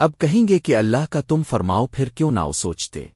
اب کہیں گے کہ اللہ کا تم فرماؤ پھر کیوں نہ سوچتے؟